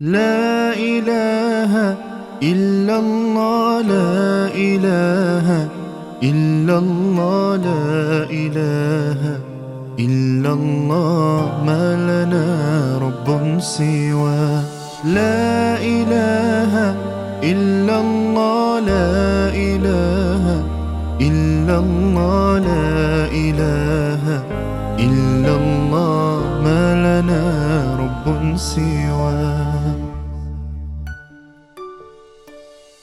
لا إله إلا الله لا إله إلا الله لا إله إلا الله ما لنا رب سوى لا إله إلا الله لا إله إلا الله لا إله إلا الله ما لنا رب سوى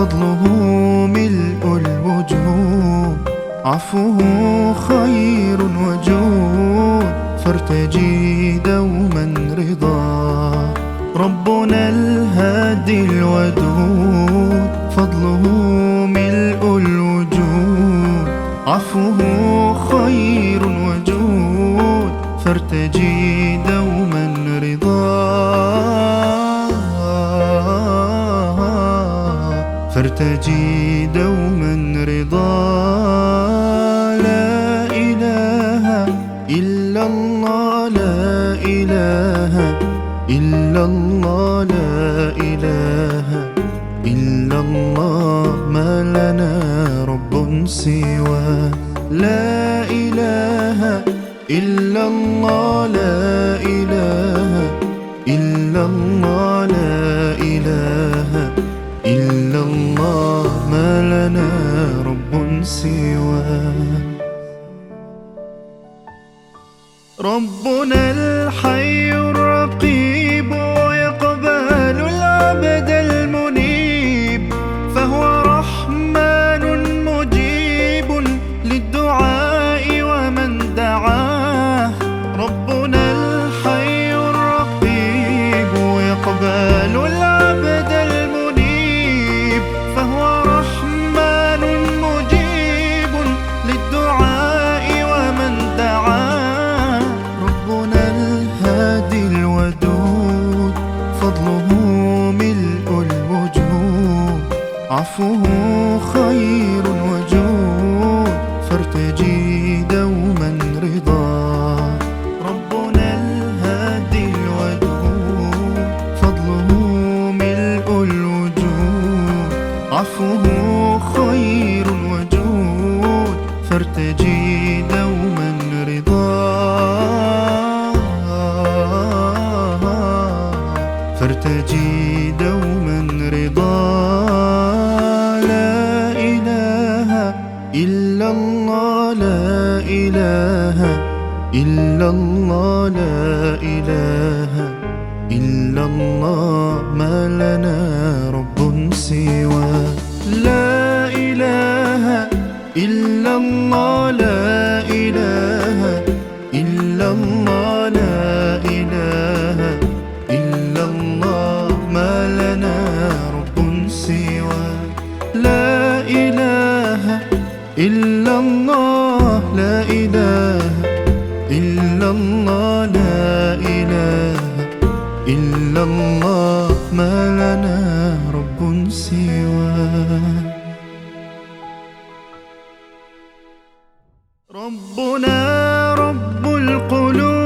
فضله ملء الوجود عفوه خير وجود فارتجي دوما رضا. ربنا الهادي الودود. فضله ملء الوجود. عفوه خير وجود. فارتجي دوما فارتجي دوما رضا لا إله إلا الله لا إله إلا الله لا إله إلا الله. ما لنا رب سوى لا إله إلا الله لا إله سوى. ربنا الحي عفوه خير وجود فارتجي دوما رضا. ربنا الهادي الودود فضله ملء الوجود. عفوه خير إلا الله لا إله إلا الله لا إله إلا الله ما لنا رب سوى لا إله إلا الله لا إله إلا الله إلا الله لا إله إلا الله لا إله إلا الله ما لنا رب سواه. ربنا رب القلوب